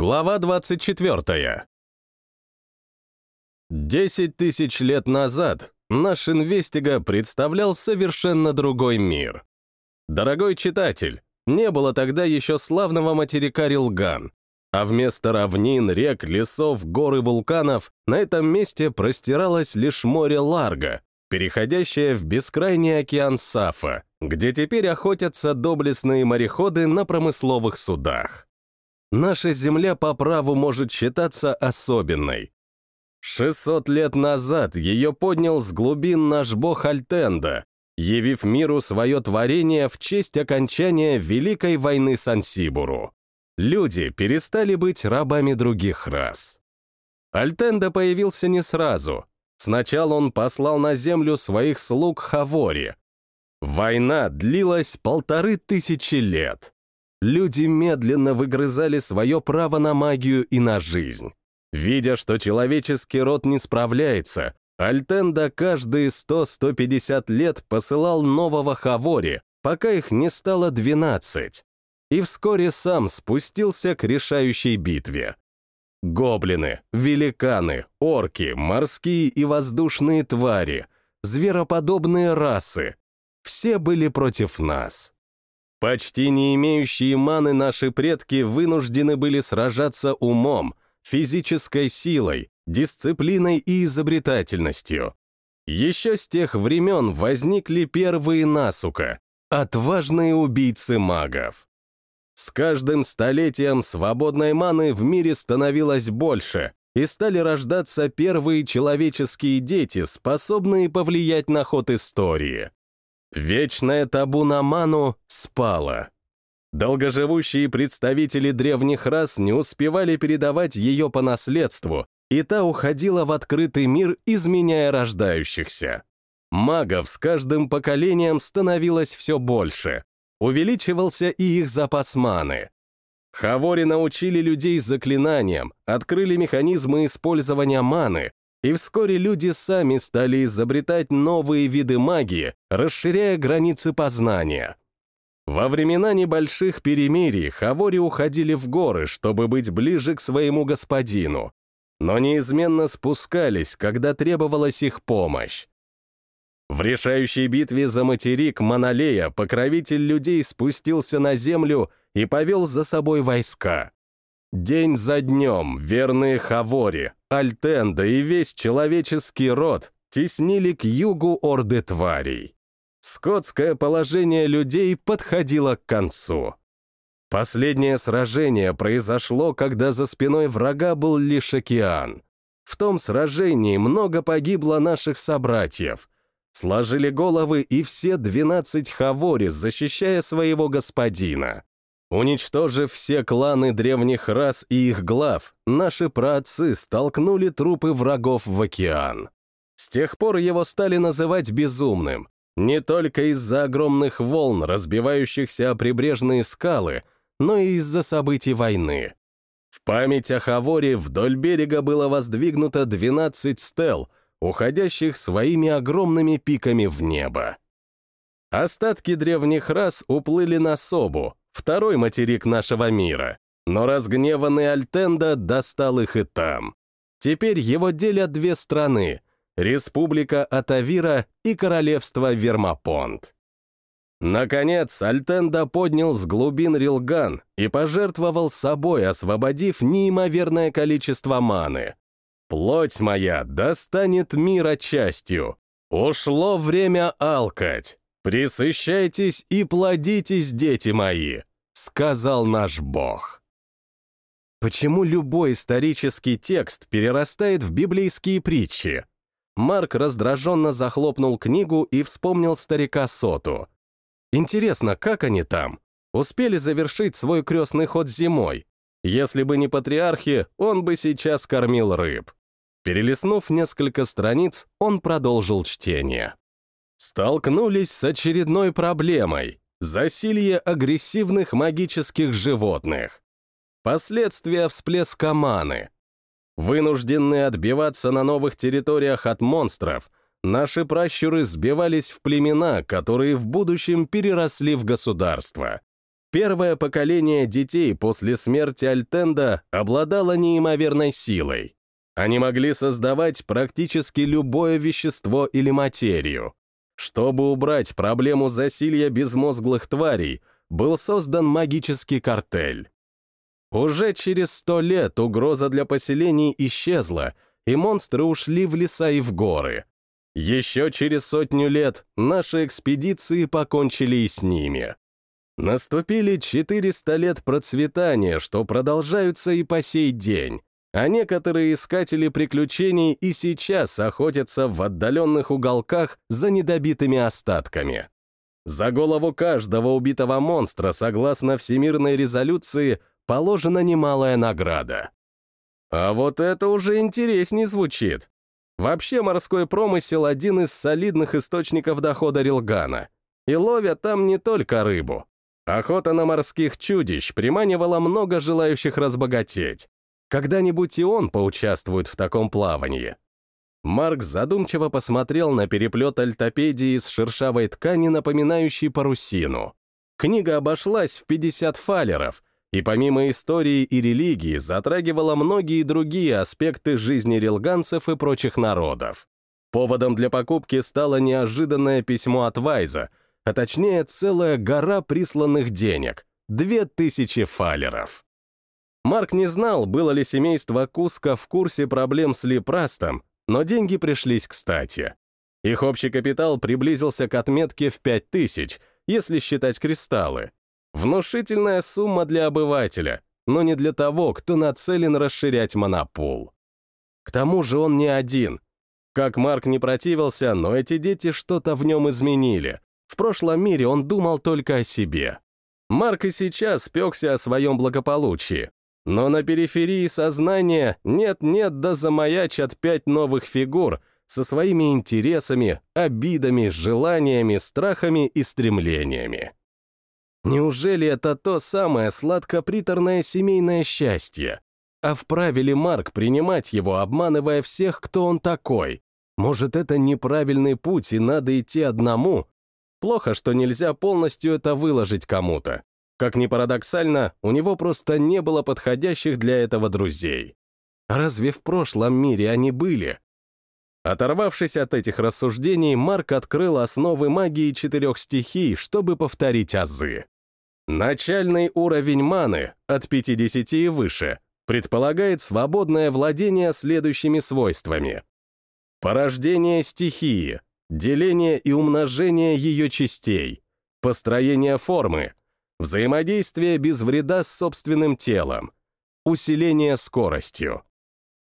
Глава 24. Десять тысяч лет назад наш Инвестига представлял совершенно другой мир. Дорогой читатель, не было тогда еще славного материка Рилган, а вместо равнин, рек, лесов, гор и вулканов на этом месте простиралось лишь море Ларго, переходящее в бескрайний океан Сафа, где теперь охотятся доблестные мореходы на промысловых судах. Наша Земля по праву может считаться особенной. 600 лет назад ее поднял с глубин наш бог Альтенда, явив миру свое творение в честь окончания Великой войны Сансибуру. Люди перестали быть рабами других рас. Альтенда появился не сразу. Сначала он послал на землю своих слуг Хавори. Война длилась полторы тысячи лет люди медленно выгрызали свое право на магию и на жизнь. Видя, что человеческий род не справляется, Альтенда каждые 100-150 лет посылал нового Хавори, пока их не стало 12, и вскоре сам спустился к решающей битве. Гоблины, великаны, орки, морские и воздушные твари, звероподобные расы — все были против нас. Почти не имеющие маны наши предки вынуждены были сражаться умом, физической силой, дисциплиной и изобретательностью. Еще с тех времен возникли первые насука, отважные убийцы магов. С каждым столетием свободной маны в мире становилось больше, и стали рождаться первые человеческие дети, способные повлиять на ход истории. Вечное табу на ману спало. Долгоживущие представители древних рас не успевали передавать ее по наследству, и та уходила в открытый мир, изменяя рождающихся. Магов с каждым поколением становилось все больше. Увеличивался и их запас маны. Хавори научили людей заклинаниям, открыли механизмы использования маны, и вскоре люди сами стали изобретать новые виды магии, расширяя границы познания. Во времена небольших перемирий хавори уходили в горы, чтобы быть ближе к своему господину, но неизменно спускались, когда требовалась их помощь. В решающей битве за материк Монолея покровитель людей спустился на землю и повел за собой войска. День за днем верные Хавори, Альтенда и весь человеческий род теснили к югу орды тварей. Скотское положение людей подходило к концу. Последнее сражение произошло, когда за спиной врага был лишь океан. В том сражении много погибло наших собратьев. Сложили головы и все двенадцать хавори, защищая своего господина. Уничтожив все кланы древних рас и их глав, наши праотцы столкнули трупы врагов в океан. С тех пор его стали называть безумным, не только из-за огромных волн, разбивающихся о прибрежные скалы, но и из-за событий войны. В память о Хаворе вдоль берега было воздвигнуто 12 стел, уходящих своими огромными пиками в небо. Остатки древних рас уплыли на Собу, второй материк нашего мира, но разгневанный Альтенда достал их и там. Теперь его делят две страны — Республика Атавира и Королевство Вермопонт. Наконец, Альтенда поднял с глубин Рилган и пожертвовал собой, освободив неимоверное количество маны. «Плоть моя достанет мира частью. Ушло время алкать. Присыщайтесь и плодитесь, дети мои сказал наш Бог. Почему любой исторический текст перерастает в библейские притчи? Марк раздраженно захлопнул книгу и вспомнил старика Соту. Интересно, как они там? Успели завершить свой крестный ход зимой? Если бы не патриархи, он бы сейчас кормил рыб. Перелистнув несколько страниц, он продолжил чтение. Столкнулись с очередной проблемой. Засилье агрессивных магических животных. Последствия всплеска маны. Вынужденные отбиваться на новых территориях от монстров, наши пращуры сбивались в племена, которые в будущем переросли в государство. Первое поколение детей после смерти Альтенда обладало неимоверной силой. Они могли создавать практически любое вещество или материю. Чтобы убрать проблему засилья безмозглых тварей, был создан магический картель. Уже через сто лет угроза для поселений исчезла, и монстры ушли в леса и в горы. Еще через сотню лет наши экспедиции покончили и с ними. Наступили 400 лет процветания, что продолжаются и по сей день, а некоторые искатели приключений и сейчас охотятся в отдаленных уголках за недобитыми остатками. За голову каждого убитого монстра, согласно Всемирной резолюции, положена немалая награда. А вот это уже интереснее звучит. Вообще морской промысел — один из солидных источников дохода Рилгана. И ловят там не только рыбу. Охота на морских чудищ приманивала много желающих разбогатеть. Когда-нибудь и он поучаствует в таком плавании. Марк задумчиво посмотрел на переплет альтопедии из шершавой ткани, напоминающей парусину. Книга обошлась в 50 фалеров, и помимо истории и религии затрагивала многие другие аспекты жизни рилганцев и прочих народов. Поводом для покупки стало неожиданное письмо от Вайза — а точнее целая гора присланных денег — две тысячи фалеров. Марк не знал, было ли семейство Куска в курсе проблем с Липрастом, но деньги пришлись кстати. Их общий капитал приблизился к отметке в пять тысяч, если считать кристаллы. Внушительная сумма для обывателя, но не для того, кто нацелен расширять монопол. К тому же он не один. Как Марк не противился, но эти дети что-то в нем изменили. В прошлом мире он думал только о себе. Марк и сейчас спекся о своем благополучии. Но на периферии сознания нет-нет да замаячат пять новых фигур со своими интересами, обидами, желаниями, страхами и стремлениями. Неужели это то самое сладко-приторное семейное счастье? А вправе ли Марк принимать его, обманывая всех, кто он такой? Может, это неправильный путь, и надо идти одному? Плохо, что нельзя полностью это выложить кому-то. Как ни парадоксально, у него просто не было подходящих для этого друзей. Разве в прошлом мире они были? Оторвавшись от этих рассуждений, Марк открыл основы магии четырех стихий, чтобы повторить азы. Начальный уровень маны, от 50 и выше, предполагает свободное владение следующими свойствами. Порождение стихии, деление и умножение ее частей, построение формы, взаимодействие без вреда с собственным телом, усиление скоростью.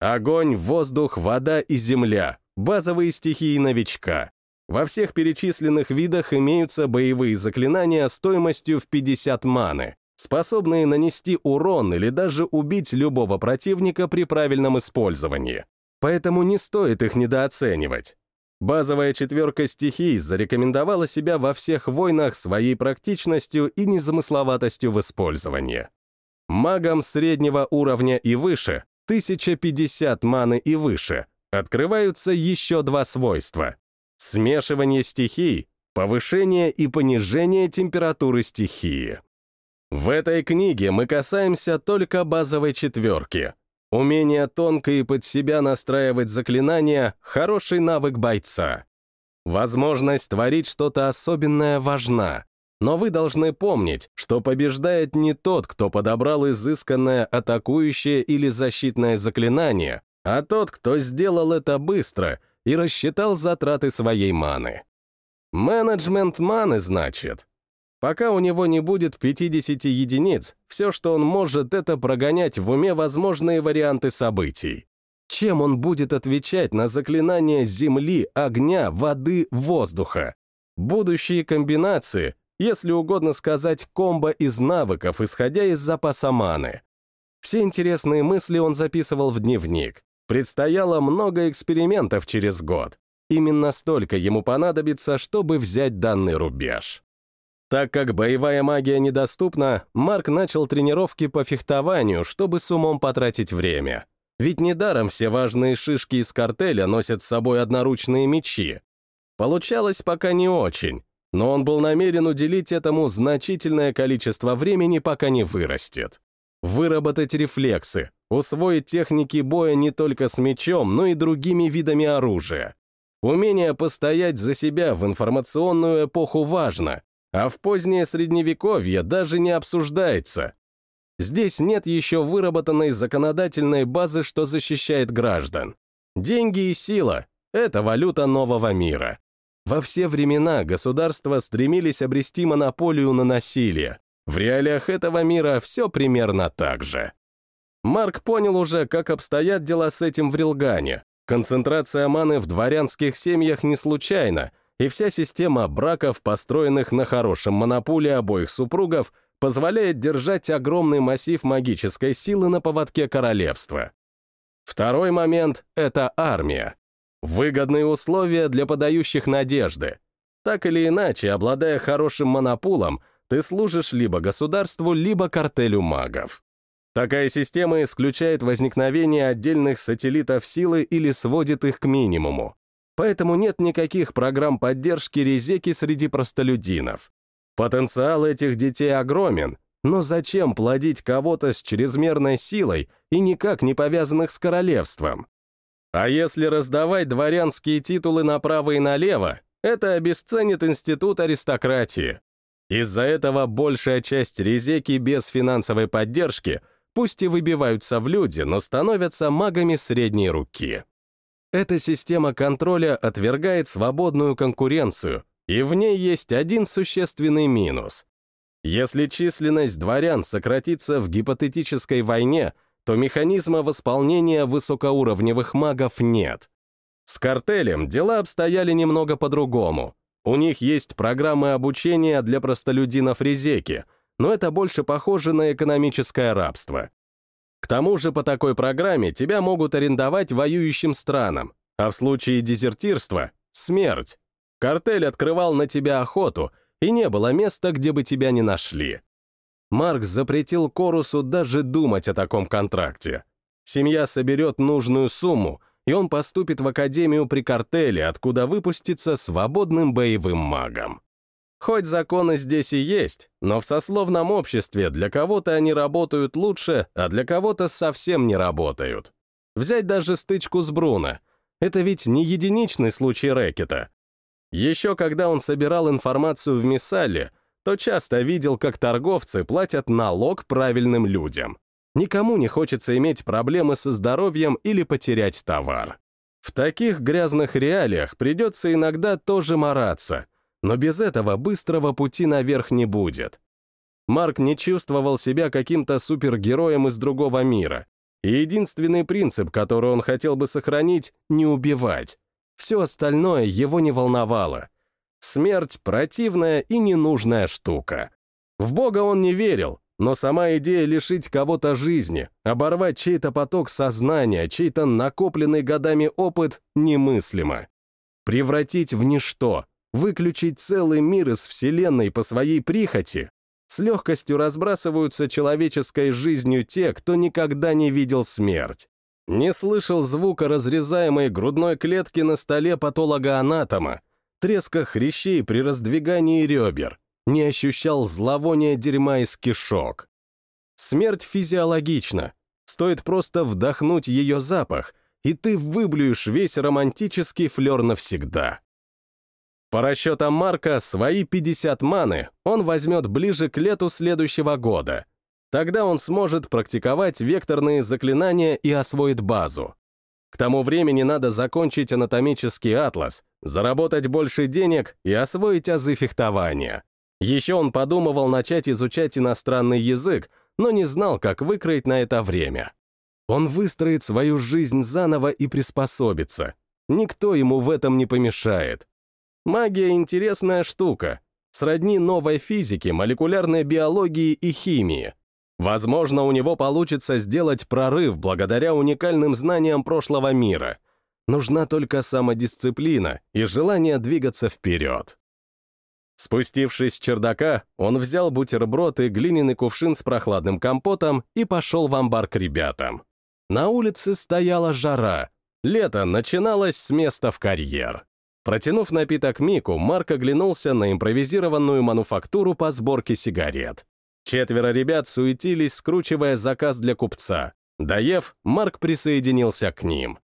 Огонь, воздух, вода и земля — базовые стихии новичка. Во всех перечисленных видах имеются боевые заклинания стоимостью в 50 маны, способные нанести урон или даже убить любого противника при правильном использовании. Поэтому не стоит их недооценивать. Базовая четверка стихий зарекомендовала себя во всех войнах своей практичностью и незамысловатостью в использовании. Магам среднего уровня и выше, 1050 маны и выше, открываются еще два свойства. Смешивание стихий, повышение и понижение температуры стихии. В этой книге мы касаемся только базовой четверки, Умение тонко и под себя настраивать заклинания — хороший навык бойца. Возможность творить что-то особенное важна, но вы должны помнить, что побеждает не тот, кто подобрал изысканное атакующее или защитное заклинание, а тот, кто сделал это быстро и рассчитал затраты своей маны. Менеджмент маны, значит. Пока у него не будет 50 единиц, все, что он может, это прогонять в уме возможные варианты событий. Чем он будет отвечать на заклинания земли, огня, воды, воздуха? Будущие комбинации, если угодно сказать, комбо из навыков, исходя из запаса маны. Все интересные мысли он записывал в дневник. Предстояло много экспериментов через год. Именно столько ему понадобится, чтобы взять данный рубеж. Так как боевая магия недоступна, Марк начал тренировки по фехтованию, чтобы с умом потратить время. Ведь недаром все важные шишки из картеля носят с собой одноручные мечи. Получалось пока не очень, но он был намерен уделить этому значительное количество времени, пока не вырастет. Выработать рефлексы, усвоить техники боя не только с мечом, но и другими видами оружия. Умение постоять за себя в информационную эпоху важно, а в позднее средневековье даже не обсуждается. Здесь нет еще выработанной законодательной базы, что защищает граждан. Деньги и сила — это валюта нового мира. Во все времена государства стремились обрести монополию на насилие. В реалиях этого мира все примерно так же. Марк понял уже, как обстоят дела с этим в Рилгане. Концентрация маны в дворянских семьях не случайна, и вся система браков, построенных на хорошем монополе обоих супругов, позволяет держать огромный массив магической силы на поводке королевства. Второй момент — это армия. Выгодные условия для подающих надежды. Так или иначе, обладая хорошим монопулом, ты служишь либо государству, либо картелю магов. Такая система исключает возникновение отдельных сателлитов силы или сводит их к минимуму. Поэтому нет никаких программ поддержки резеки среди простолюдинов. Потенциал этих детей огромен, но зачем плодить кого-то с чрезмерной силой и никак не повязанных с королевством? А если раздавать дворянские титулы направо и налево, это обесценит институт аристократии. Из-за этого большая часть резеки без финансовой поддержки пусть и выбиваются в люди, но становятся магами средней руки. Эта система контроля отвергает свободную конкуренцию, и в ней есть один существенный минус. Если численность дворян сократится в гипотетической войне — то механизма восполнения высокоуровневых магов нет. С картелем дела обстояли немного по-другому. У них есть программы обучения для простолюдинов Резеки, но это больше похоже на экономическое рабство. К тому же по такой программе тебя могут арендовать воюющим странам, а в случае дезертирства — смерть. Картель открывал на тебя охоту, и не было места, где бы тебя не нашли. Марк запретил Корусу даже думать о таком контракте. Семья соберет нужную сумму, и он поступит в академию при картеле, откуда выпустится свободным боевым магом. Хоть законы здесь и есть, но в сословном обществе для кого-то они работают лучше, а для кого-то совсем не работают. Взять даже стычку с Бруно. Это ведь не единичный случай рэкета. Еще когда он собирал информацию в Миссале, то часто видел, как торговцы платят налог правильным людям. Никому не хочется иметь проблемы со здоровьем или потерять товар. В таких грязных реалиях придется иногда тоже мараться, но без этого быстрого пути наверх не будет. Марк не чувствовал себя каким-то супергероем из другого мира, и единственный принцип, который он хотел бы сохранить — не убивать. Все остальное его не волновало — Смерть — противная и ненужная штука. В Бога он не верил, но сама идея лишить кого-то жизни, оборвать чей-то поток сознания, чей-то накопленный годами опыт немыслимо. Превратить в ничто, выключить целый мир из Вселенной по своей прихоти, с легкостью разбрасываются человеческой жизнью те, кто никогда не видел смерть. Не слышал звука разрезаемой грудной клетки на столе патолога-анатома, треска хрящей при раздвигании ребер, не ощущал зловония дерьма из кишок. Смерть физиологична, стоит просто вдохнуть ее запах, и ты выблюешь весь романтический флер навсегда. По расчетам Марка, свои 50 маны он возьмет ближе к лету следующего года. Тогда он сможет практиковать векторные заклинания и освоит базу. К тому времени надо закончить анатомический атлас, заработать больше денег и освоить азы фехтования. Еще он подумывал начать изучать иностранный язык, но не знал, как выкроить на это время. Он выстроит свою жизнь заново и приспособится. Никто ему в этом не помешает. Магия — интересная штука, сродни новой физике, молекулярной биологии и химии. Возможно, у него получится сделать прорыв благодаря уникальным знаниям прошлого мира. Нужна только самодисциплина и желание двигаться вперед. Спустившись с чердака, он взял бутерброд и глиняный кувшин с прохладным компотом и пошел в амбар к ребятам. На улице стояла жара. Лето начиналось с места в карьер. Протянув напиток Мику, Марк оглянулся на импровизированную мануфактуру по сборке сигарет. Четверо ребят суетились, скручивая заказ для купца. Доев, Марк присоединился к ним.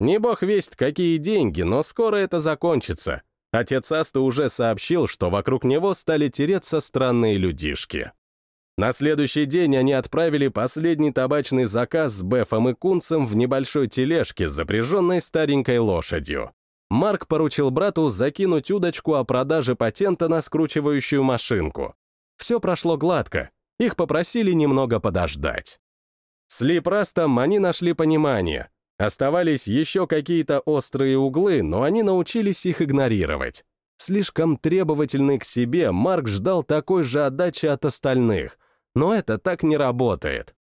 Не бог весть, какие деньги, но скоро это закончится. Отец Аста уже сообщил, что вокруг него стали тереться странные людишки. На следующий день они отправили последний табачный заказ с Бефом и Кунцем в небольшой тележке, запряженной старенькой лошадью. Марк поручил брату закинуть удочку о продаже патента на скручивающую машинку. Все прошло гладко, их попросили немного подождать. С Ли Прастом они нашли понимание. Оставались еще какие-то острые углы, но они научились их игнорировать. Слишком требовательный к себе, Марк ждал такой же отдачи от остальных, но это так не работает.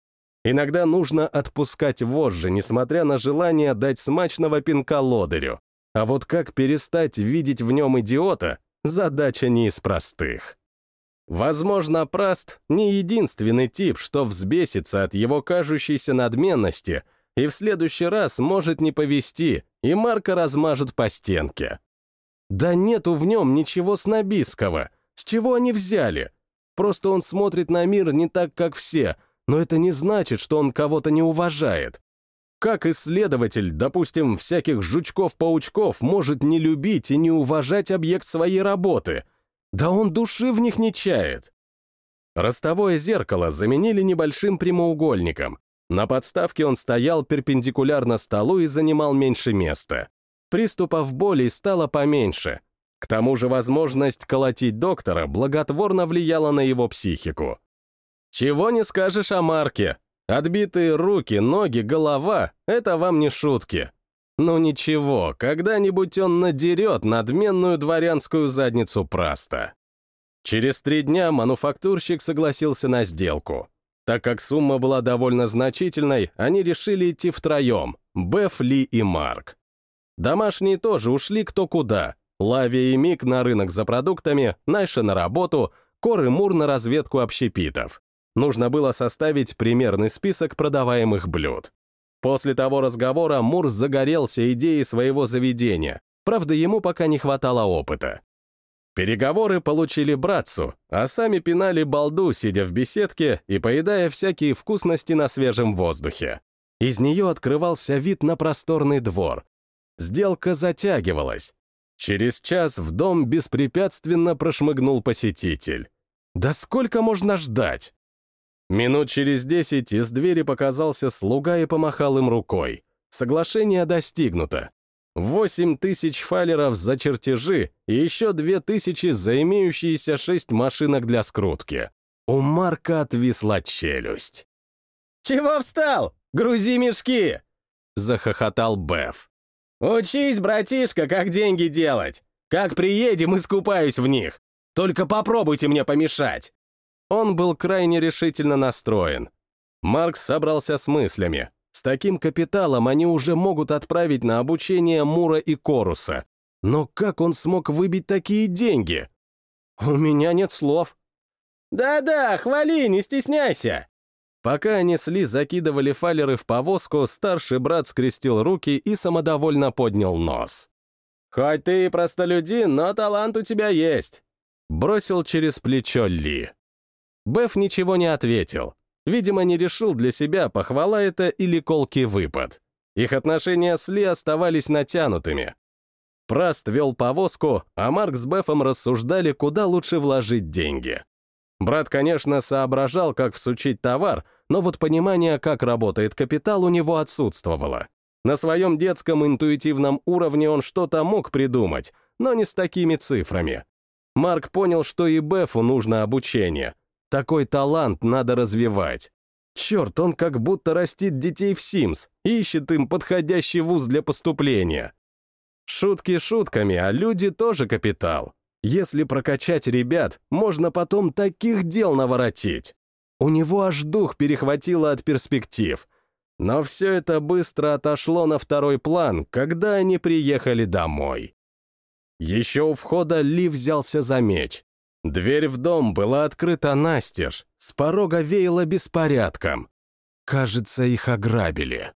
Иногда нужно отпускать вожжи, несмотря на желание дать смачного пинка лодырю. А вот как перестать видеть в нем идиота, задача не из простых. Возможно, Праст — не единственный тип, что взбесится от его кажущейся надменности и в следующий раз может не повести, и Марка размажет по стенке. Да нету в нем ничего снобистского. С чего они взяли? Просто он смотрит на мир не так, как все, но это не значит, что он кого-то не уважает. Как исследователь, допустим, всяких жучков-паучков может не любить и не уважать объект своей работы? Да он души в них не чает. Ростовое зеркало заменили небольшим прямоугольником. На подставке он стоял перпендикулярно столу и занимал меньше места. Приступов боли стало поменьше. К тому же возможность колотить доктора благотворно влияла на его психику. Чего не скажешь о Марке, Отбитые руки, ноги, голова — это вам не шутки. Ну ничего, когда-нибудь он надерет надменную дворянскую задницу праста. Через три дня мануфактурщик согласился на сделку. Так как сумма была довольно значительной, они решили идти втроем — Беф, Ли и Марк. Домашние тоже ушли кто куда. Лави и Мик на рынок за продуктами, Найша на работу, Кор и Мур на разведку общепитов. Нужно было составить примерный список продаваемых блюд. После того разговора Мур загорелся идеей своего заведения, правда, ему пока не хватало опыта. Переговоры получили братцу, а сами пинали балду, сидя в беседке и поедая всякие вкусности на свежем воздухе. Из нее открывался вид на просторный двор. Сделка затягивалась. Через час в дом беспрепятственно прошмыгнул посетитель. Да сколько можно ждать? Минут через десять из двери показался слуга и помахал им рукой. Соглашение достигнуто. Восемь тысяч фалеров за чертежи и еще две тысячи за имеющиеся шесть машинок для скрутки. У Марка отвисла челюсть. «Чего встал? Грузи мешки!» — захохотал Беф. «Учись, братишка, как деньги делать! Как приедем, искупаюсь в них! Только попробуйте мне помешать!» Он был крайне решительно настроен. Маркс собрался с мыслями. С таким капиталом они уже могут отправить на обучение Мура и Коруса. Но как он смог выбить такие деньги? У меня нет слов. «Да-да, хвали, не стесняйся!» Пока они сли закидывали фалеры в повозку, старший брат скрестил руки и самодовольно поднял нос. «Хоть ты и простолюдин, но талант у тебя есть!» Бросил через плечо Ли. Беф ничего не ответил. Видимо, не решил для себя, похвала это или колкий выпад. Их отношения с Ли оставались натянутыми. Праст вел повозку, а Марк с Бефом рассуждали, куда лучше вложить деньги. Брат, конечно, соображал, как всучить товар, но вот понимание, как работает капитал, у него отсутствовало. На своем детском интуитивном уровне он что-то мог придумать, но не с такими цифрами. Марк понял, что и Бефу нужно обучение, такой талант надо развивать. Черт, он как будто растит детей в Sims, ищет им подходящий вуз для поступления. Шутки шутками, а люди тоже капитал. Если прокачать ребят, можно потом таких дел наворотить. У него аж дух перехватило от перспектив. Но все это быстро отошло на второй план, когда они приехали домой. Еще у входа Ли взялся за меч. Дверь в дом была открыта настежь, с порога веяло беспорядком. Кажется, их ограбили.